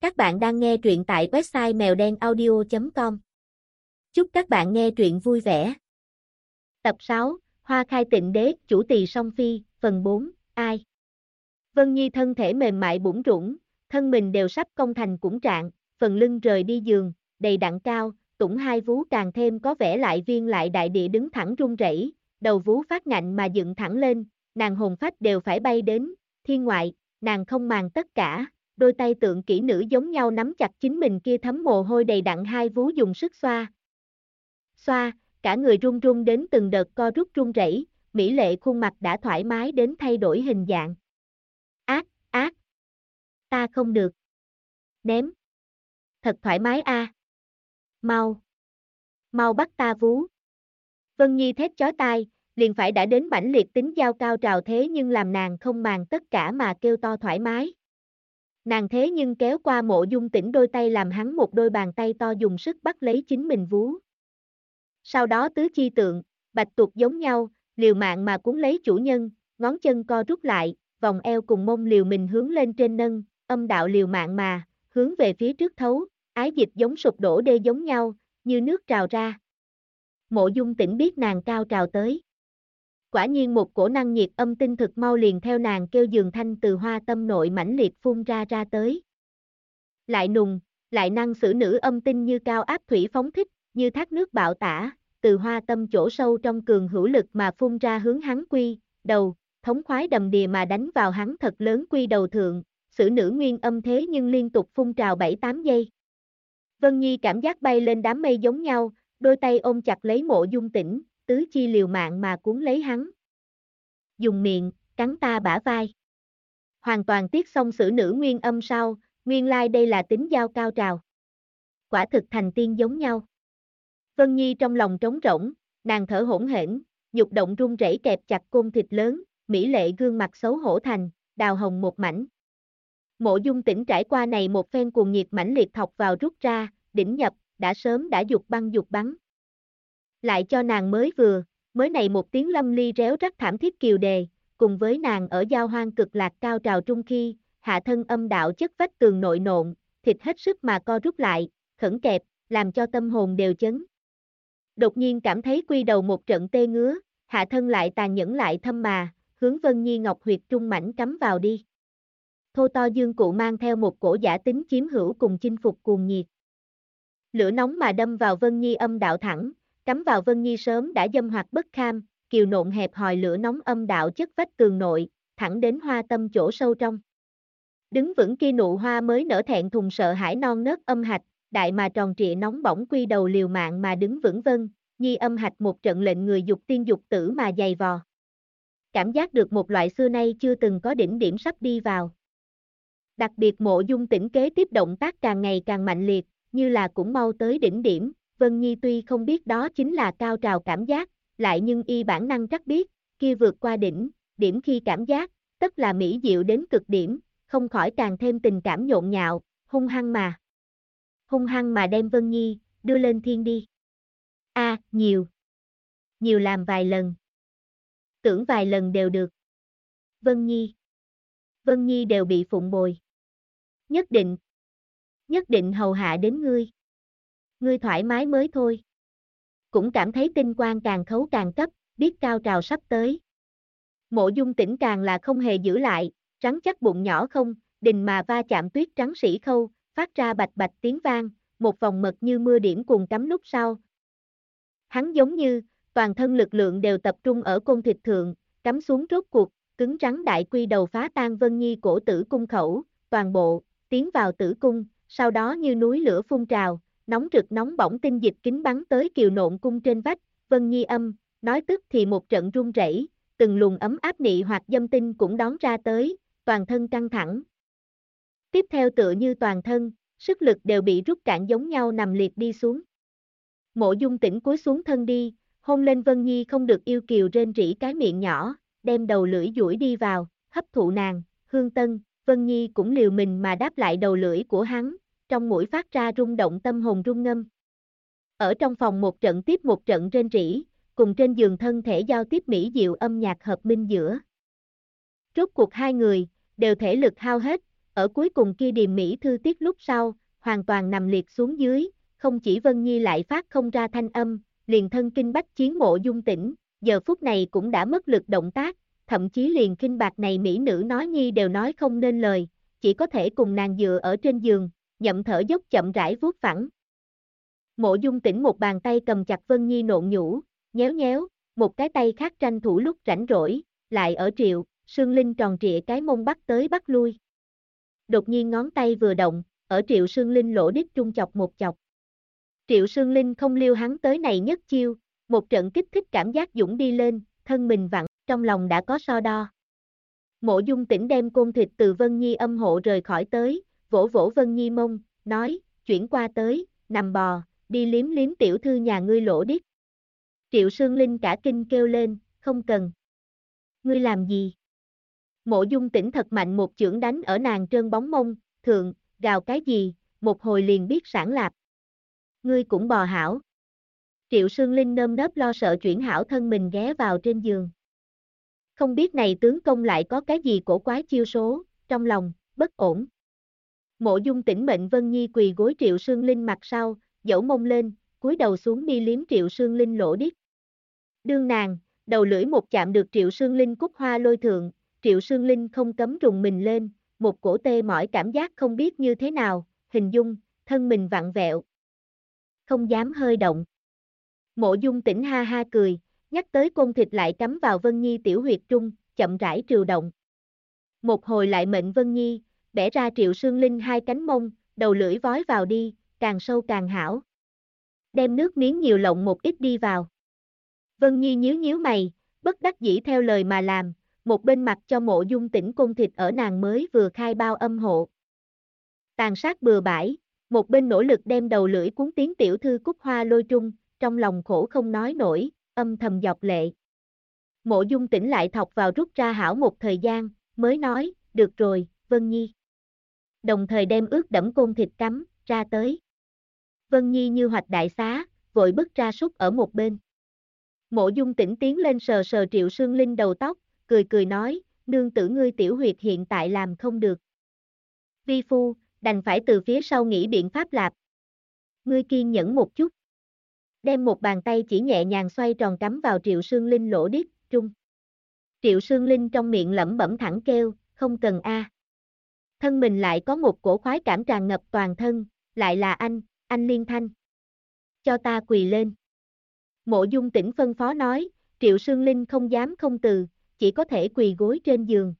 Các bạn đang nghe truyện tại website mèo đen audio.com. Chúc các bạn nghe truyện vui vẻ. Tập 6, Hoa khai tịnh đế, chủ tỳ song phi, phần 4, ai? Vân Nhi thân thể mềm mại bủng rủng, thân mình đều sắp công thành cũng trạng, phần lưng rời đi giường, đầy đặn cao, tủng hai vú càng thêm có vẻ lại viên lại đại địa đứng thẳng rung rẩy, đầu vú phát ngạnh mà dựng thẳng lên, nàng hồn phách đều phải bay đến, thiên ngoại, nàng không màng tất cả, đôi tay tượng kỹ nữ giống nhau nắm chặt chính mình kia thấm mồ hôi đầy đặn hai vú dùng sức xoa. Xoa, cả người run run đến từng đợt co rút run rẩy, mỹ lệ khuôn mặt đã thoải mái đến thay đổi hình dạng. Ác, ác. Ta không được. Ném. Thật thoải mái a. Mau. Mau bắt ta vú. Vân Nhi thét chói tai, liền phải đã đến mãnh liệt tính giao cao trào thế nhưng làm nàng không màng tất cả mà kêu to thoải mái. Nàng thế nhưng kéo qua mộ dung tỉnh đôi tay làm hắn một đôi bàn tay to dùng sức bắt lấy chính mình vú. Sau đó tứ chi tượng, bạch tuộc giống nhau, liều mạng mà cuốn lấy chủ nhân, ngón chân co rút lại, vòng eo cùng mông liều mình hướng lên trên nâng, âm đạo liều mạng mà, hướng về phía trước thấu, ái dịch giống sụp đổ đê giống nhau, như nước trào ra. Mộ dung tỉnh biết nàng cao trào tới. Quả nhiên một cổ năng nhiệt âm tinh thực mau liền theo nàng kêu giường thanh từ hoa tâm nội mãnh liệt phun ra ra tới. Lại nùng, lại năng xử nữ âm tinh như cao áp thủy phóng thích, như thác nước bạo tả, từ hoa tâm chỗ sâu trong cường hữu lực mà phun ra hướng hắn quy, đầu, thống khoái đầm đìa mà đánh vào hắn thật lớn quy đầu thượng, xử nữ nguyên âm thế nhưng liên tục phun trào 7-8 giây. Vân Nhi cảm giác bay lên đám mây giống nhau, đôi tay ôm chặt lấy mộ dung tỉnh, tứ chi liều mạng mà cuốn lấy hắn. Dùng miệng, cắn ta bả vai. Hoàn toàn tiếc xong xử nữ nguyên âm sau, nguyên lai like đây là tính giao cao trào. Quả thực thành tiên giống nhau. Vân Nhi trong lòng trống rỗng, nàng thở hỗn hển, nhục động run rẩy kẹp chặt côn thịt lớn, mỹ lệ gương mặt xấu hổ thành, đào hồng một mảnh. Mộ dung tỉnh trải qua này một phen cuồng nhiệt mãnh liệt thọc vào rút ra, đỉnh nhập, đã sớm đã dục băng dục bắn. Lại cho nàng mới vừa, mới này một tiếng lâm ly réo rắc thảm thiết kiều đề, cùng với nàng ở giao hoang cực lạc cao trào trung khi, hạ thân âm đạo chất vách tường nội nộn, thịt hết sức mà co rút lại, khẩn kẹp, làm cho tâm hồn đều chấn. Đột nhiên cảm thấy quy đầu một trận tê ngứa, hạ thân lại tàn nhẫn lại thâm mà, hướng Vân Nhi Ngọc huyệt trung mảnh cắm vào đi. Thô to dương cụ mang theo một cổ giả tính chiếm hữu cùng chinh phục cuồng nhiệt. Lửa nóng mà đâm vào Vân Nhi âm đạo thẳng, cắm vào Vân Nhi sớm đã dâm hoạt bất kham, kiều nộn hẹp hòi lửa nóng âm đạo chất vách tường nội, thẳng đến hoa tâm chỗ sâu trong. Đứng vững kia nụ hoa mới nở thẹn thùng sợ hãi non nớt âm hạch, đại mà tròn trịa nóng bỏng quy đầu liều mạng mà đứng vững vân, nhi âm hạch một trận lệnh người dục tiên dục tử mà dày vò. Cảm giác được một loại xưa nay chưa từng có đỉnh điểm sắp đi vào. Đặc biệt mộ dung tỉnh kế tiếp động tác càng ngày càng mạnh liệt, như là cũng mau tới đỉnh điểm, Vân Nhi tuy không biết đó chính là cao trào cảm giác, lại nhưng y bản năng chắc biết, kia vượt qua đỉnh, điểm khi cảm giác, tất là mỹ diệu đến cực điểm, không khỏi càng thêm tình cảm nhộn nhạo, hung hăng mà. Hung hăng mà đem Vân Nhi, đưa lên thiên đi. A, nhiều. Nhiều làm vài lần. Tưởng vài lần đều được. Vân Nhi. Vân Nhi đều bị phụng bồi. Nhất định. Nhất định hầu hạ đến ngươi ngươi thoải mái mới thôi. Cũng cảm thấy tinh quang càng khấu càng cấp, biết cao trào sắp tới. Mộ dung tỉnh càng là không hề giữ lại, rắn chắc bụng nhỏ không, đình mà va chạm tuyết trắng sĩ khâu, phát ra bạch bạch tiếng vang, một vòng mật như mưa điểm cùng cắm lúc sau. Hắn giống như, toàn thân lực lượng đều tập trung ở côn thịt thượng, cắm xuống rốt cuộc, cứng rắn đại quy đầu phá tan vân nhi cổ tử cung khẩu, toàn bộ, tiến vào tử cung, sau đó như núi lửa phun trào, nóng rực nóng bỏng tinh dịch kính bắn tới kiều nộn cung trên vách, Vân Nhi âm, nói tức thì một trận run rẩy, từng luồng ấm áp nị hoặc dâm tinh cũng đón ra tới, toàn thân căng thẳng. Tiếp theo tựa như toàn thân, sức lực đều bị rút cạn giống nhau nằm liệt đi xuống. Mộ dung tỉnh cúi xuống thân đi, hôn lên Vân Nhi không được yêu kiều rên rỉ cái miệng nhỏ, đem đầu lưỡi duỗi đi vào, hấp thụ nàng, hương tân, Vân Nhi cũng liều mình mà đáp lại đầu lưỡi của hắn, trong mũi phát ra rung động tâm hồn rung ngâm. Ở trong phòng một trận tiếp một trận rên rỉ, cùng trên giường thân thể giao tiếp mỹ diệu âm nhạc hợp minh giữa. Rốt cuộc hai người, đều thể lực hao hết, ở cuối cùng kia điềm mỹ thư tiết lúc sau, hoàn toàn nằm liệt xuống dưới, không chỉ Vân Nhi lại phát không ra thanh âm, liền thân kinh bách chiến mộ dung tỉnh, giờ phút này cũng đã mất lực động tác, thậm chí liền kinh bạc này mỹ nữ nói Nhi đều nói không nên lời, chỉ có thể cùng nàng dựa ở trên giường, nhậm thở dốc chậm rãi vuốt phẳng. Mộ dung tỉnh một bàn tay cầm chặt Vân Nhi nộn nhũ, nhéo nhéo, một cái tay khác tranh thủ lúc rảnh rỗi, lại ở triệu, Sương Linh tròn trịa cái mông bắt tới bắt lui. Đột nhiên ngón tay vừa động, ở Triệu Sương Linh lỗ đít trung chọc một chọc. Triệu Sương Linh không liêu hắn tới này nhất chiêu, một trận kích thích cảm giác dũng đi lên, thân mình vặn, trong lòng đã có so đo. Mộ dung tỉnh đem côn thịt từ Vân Nhi âm hộ rời khỏi tới, vỗ vỗ Vân Nhi mông, nói, chuyển qua tới, nằm bò, đi liếm liếm tiểu thư nhà ngươi lỗ đít. Triệu Sương Linh cả kinh kêu lên, không cần. Ngươi làm gì? Mộ dung tỉnh thật mạnh một chưởng đánh ở nàng trơn bóng mông, thượng, gào cái gì, một hồi liền biết sản lạp. Ngươi cũng bò hảo. Triệu Sương Linh nơm nớp lo sợ chuyển hảo thân mình ghé vào trên giường. Không biết này tướng công lại có cái gì cổ quái chiêu số, trong lòng, bất ổn. Mộ dung tỉnh mệnh Vân Nhi quỳ gối Triệu Sương Linh mặt sau, dẫu mông lên, cúi đầu xuống đi liếm Triệu Sương Linh lỗ đít. Đương nàng, đầu lưỡi một chạm được Triệu Sương Linh cúc hoa lôi thượng, Triệu Sương Linh không cấm rùng mình lên, một cổ tê mỏi cảm giác không biết như thế nào, hình dung, thân mình vặn vẹo. Không dám hơi động. Mộ dung tỉnh ha ha cười, nhắc tới côn thịt lại cắm vào Vân Nhi tiểu huyệt trung, chậm rãi triều động. Một hồi lại mệnh Vân Nhi, bẻ ra Triệu Sương Linh hai cánh mông, đầu lưỡi vói vào đi, càng sâu càng hảo. Đem nước miếng nhiều lộng một ít đi vào. Vân Nhi nhíu nhíu mày, bất đắc dĩ theo lời mà làm, một bên mặt cho mộ dung tỉnh cung thịt ở nàng mới vừa khai bao âm hộ. Tàn sát bừa bãi, một bên nỗ lực đem đầu lưỡi cuốn tiếng tiểu thư cúc hoa lôi trung, trong lòng khổ không nói nổi, âm thầm dọc lệ. Mộ dung tỉnh lại thọc vào rút ra hảo một thời gian, mới nói, được rồi, Vân Nhi. Đồng thời đem ướt đẫm côn thịt cắm, ra tới. Vân Nhi như hoạch đại xá, vội bức ra súc ở một bên. Mộ dung tỉnh tiến lên sờ sờ triệu sương linh đầu tóc, cười cười nói, nương tử ngươi tiểu huyệt hiện tại làm không được. Vi phu, đành phải từ phía sau nghĩ biện pháp lạp. Ngươi kiên nhẫn một chút. Đem một bàn tay chỉ nhẹ nhàng xoay tròn cắm vào triệu sương linh lỗ đít trung. Triệu sương linh trong miệng lẩm bẩm thẳng kêu, không cần a. Thân mình lại có một cổ khoái cảm tràn ngập toàn thân, lại là anh, anh liên thanh. Cho ta quỳ lên. Mộ dung tỉnh phân phó nói, triệu sương linh không dám không từ, chỉ có thể quỳ gối trên giường.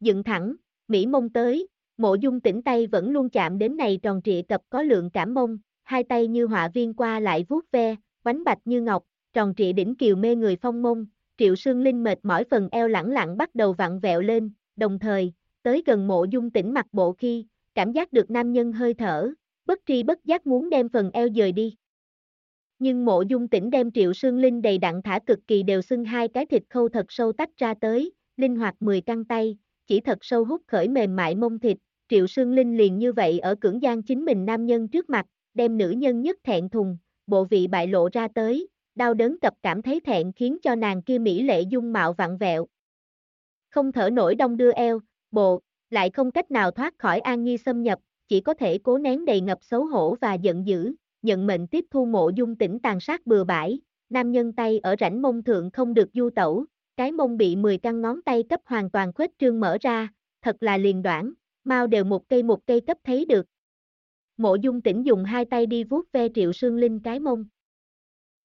Dựng thẳng, Mỹ mông tới, mộ dung tỉnh tay vẫn luôn chạm đến này tròn trịa cập có lượng cảm mông, hai tay như họa viên qua lại vuốt ve, bánh bạch như ngọc, tròn trịa đỉnh kiều mê người phong mông, triệu sương linh mệt mỏi phần eo lẳng lặng bắt đầu vặn vẹo lên, đồng thời, tới gần mộ dung tỉnh mặt bộ khi, cảm giác được nam nhân hơi thở, bất tri bất giác muốn đem phần eo dời đi. Nhưng mộ dung tỉnh đem triệu sương linh đầy đặn thả cực kỳ đều xưng hai cái thịt khâu thật sâu tách ra tới, linh hoạt 10 căng tay, chỉ thật sâu hút khởi mềm mại mông thịt, triệu sương linh liền như vậy ở cưỡng gian chính mình nam nhân trước mặt, đem nữ nhân nhất thẹn thùng, bộ vị bại lộ ra tới, đau đớn cập cảm thấy thẹn khiến cho nàng kia mỹ lệ dung mạo vặn vẹo. Không thở nổi đông đưa eo, bộ, lại không cách nào thoát khỏi an nhi xâm nhập, chỉ có thể cố nén đầy ngập xấu hổ và giận dữ, nhận mệnh tiếp thu mộ dung tỉnh tàn sát bừa bãi, nam nhân tay ở rãnh mông thượng không được du tẩu, cái mông bị 10 căn ngón tay cấp hoàn toàn khuếch trương mở ra, thật là liền đoạn, mau đều một cây một cây cấp thấy được. Mộ dung tỉnh dùng hai tay đi vuốt ve triệu sương linh cái mông.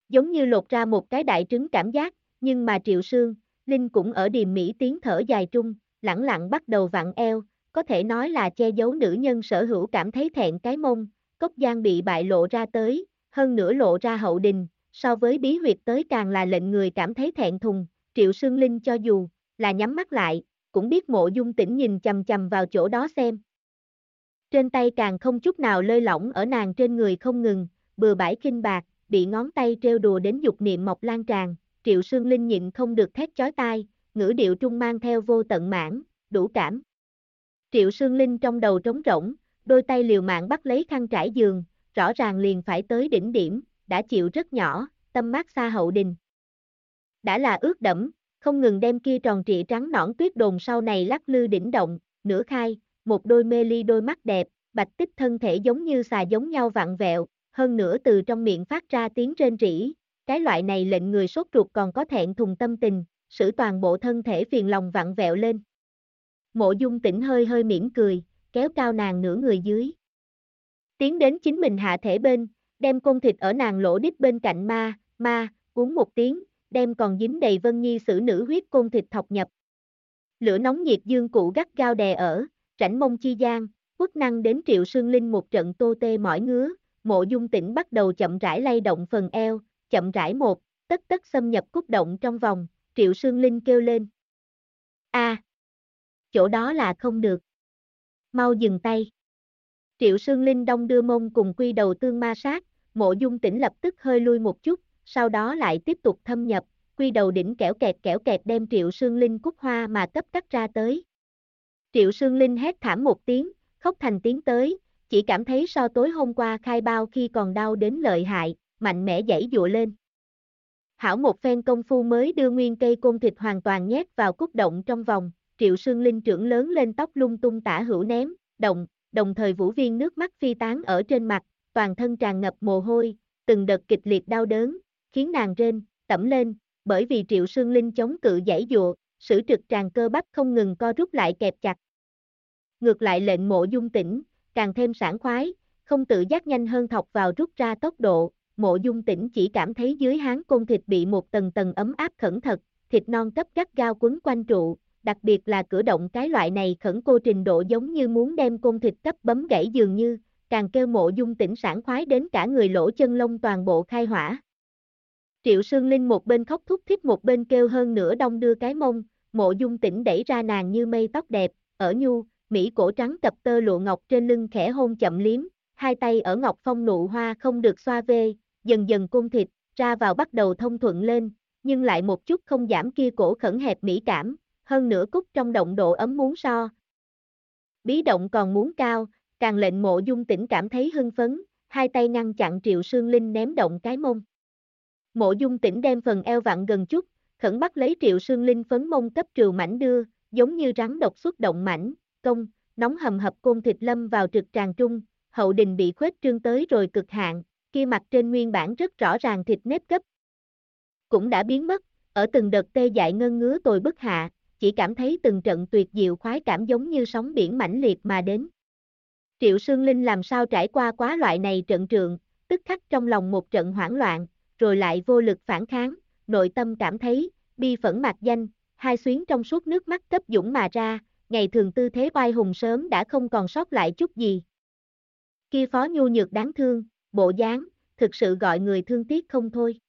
Giống như lột ra một cái đại trứng cảm giác, nhưng mà triệu sương, linh cũng ở điềm mỹ tiếng thở dài trung, lẳng lặng bắt đầu vặn eo, có thể nói là che giấu nữ nhân sở hữu cảm thấy thẹn cái mông, cốc giang bị bại lộ ra tới, hơn nữa lộ ra hậu đình, so với bí huyệt tới càng là lệnh người cảm thấy thẹn thùng, triệu sương linh cho dù là nhắm mắt lại, cũng biết mộ dung tỉnh nhìn chầm chầm vào chỗ đó xem. Trên tay càng không chút nào lơi lỏng ở nàng trên người không ngừng, bừa bãi kinh bạc, bị ngón tay treo đùa đến dục niệm mọc lan tràn, triệu sương linh nhịn không được thét chói tai, ngữ điệu trung mang theo vô tận mãn, đủ cảm. Triệu sương linh trong đầu trống rỗng, đôi tay liều mạng bắt lấy khăn trải giường, rõ ràng liền phải tới đỉnh điểm, đã chịu rất nhỏ, tâm mát xa hậu đình. Đã là ướt đẫm, không ngừng đem kia tròn trịa trắng nõn tuyết đồn sau này lắc lư đỉnh động, nửa khai, một đôi mê ly đôi mắt đẹp, bạch tích thân thể giống như xà giống nhau vặn vẹo, hơn nữa từ trong miệng phát ra tiếng rên rỉ, cái loại này lệnh người sốt ruột còn có thẹn thùng tâm tình, sử toàn bộ thân thể phiền lòng vặn vẹo lên. Mộ dung tỉnh hơi hơi mỉm cười, kéo cao nàng nửa người dưới. Tiến đến chính mình hạ thể bên, đem côn thịt ở nàng lỗ đít bên cạnh ma, ma, cuốn một tiếng, đem còn dính đầy vân nhi sử nữ huyết côn thịt thọc nhập. Lửa nóng nhiệt dương cụ gắt gao đè ở, rảnh mông chi gian, quốc năng đến triệu sương linh một trận tô tê mỏi ngứa, mộ dung tỉnh bắt đầu chậm rãi lay động phần eo, chậm rãi một, tất tất xâm nhập cúc động trong vòng, triệu sương linh kêu lên. a chỗ đó là không được. Mau dừng tay. Triệu sương linh đông đưa mông cùng quy đầu tương ma sát, mộ dung tỉnh lập tức hơi lui một chút, sau đó lại tiếp tục thâm nhập, quy đầu đỉnh kẻo kẹt kẻo kẹt đem triệu sương linh cúc hoa mà cấp cắt ra tới. Triệu sương linh hét thảm một tiếng, khóc thành tiếng tới, chỉ cảm thấy so tối hôm qua khai bao khi còn đau đến lợi hại, mạnh mẽ dãy dụa lên. Hảo một phen công phu mới đưa nguyên cây côn thịt hoàn toàn nhét vào cúc động trong vòng, triệu sương linh trưởng lớn lên tóc lung tung tả hữu ném, động, đồng thời vũ viên nước mắt phi tán ở trên mặt, toàn thân tràn ngập mồ hôi, từng đợt kịch liệt đau đớn, khiến nàng rên, tẩm lên, bởi vì triệu sương linh chống cự giải dụa, sử trực tràn cơ bắp không ngừng co rút lại kẹp chặt. Ngược lại lệnh mộ dung tỉnh, càng thêm sảng khoái, không tự giác nhanh hơn thọc vào rút ra tốc độ, mộ dung tỉnh chỉ cảm thấy dưới háng côn thịt bị một tầng tầng ấm áp khẩn thật, thịt non cấp gắt gao quấn quanh trụ, đặc biệt là cử động cái loại này khẩn cô trình độ giống như muốn đem côn thịt cấp bấm gãy dường như, càng kêu mộ dung tỉnh sản khoái đến cả người lỗ chân lông toàn bộ khai hỏa. Triệu Sương Linh một bên khóc thúc thích một bên kêu hơn nửa đông đưa cái mông, mộ dung tỉnh đẩy ra nàng như mây tóc đẹp, ở nhu, Mỹ cổ trắng tập tơ lụa ngọc trên lưng khẽ hôn chậm liếm, hai tay ở ngọc phong nụ hoa không được xoa vê, dần dần cung thịt, ra vào bắt đầu thông thuận lên, nhưng lại một chút không giảm kia cổ khẩn hẹp mỹ cảm, hơn nữa cúc trong động độ ấm muốn so. Bí động còn muốn cao, càng lệnh mộ dung tỉnh cảm thấy hưng phấn, hai tay ngăn chặn triệu sương linh ném động cái mông. Mộ dung tỉnh đem phần eo vặn gần chút, khẩn bắt lấy triệu sương linh phấn mông cấp trừ mảnh đưa, giống như rắn độc xuất động mảnh, công, nóng hầm hập côn thịt lâm vào trực tràng trung, hậu đình bị khuếch trương tới rồi cực hạn, kia mặt trên nguyên bản rất rõ ràng thịt nếp gấp Cũng đã biến mất, ở từng đợt tê dại ngân ngứa tồi bức hạ, chỉ cảm thấy từng trận tuyệt diệu khoái cảm giống như sóng biển mãnh liệt mà đến. Triệu Sương Linh làm sao trải qua quá loại này trận trường, tức khắc trong lòng một trận hoảng loạn, rồi lại vô lực phản kháng, nội tâm cảm thấy, bi phẫn mạc danh, hai xuyến trong suốt nước mắt cấp dũng mà ra, ngày thường tư thế oai hùng sớm đã không còn sót lại chút gì. Kia phó nhu nhược đáng thương, bộ dáng, thực sự gọi người thương tiếc không thôi.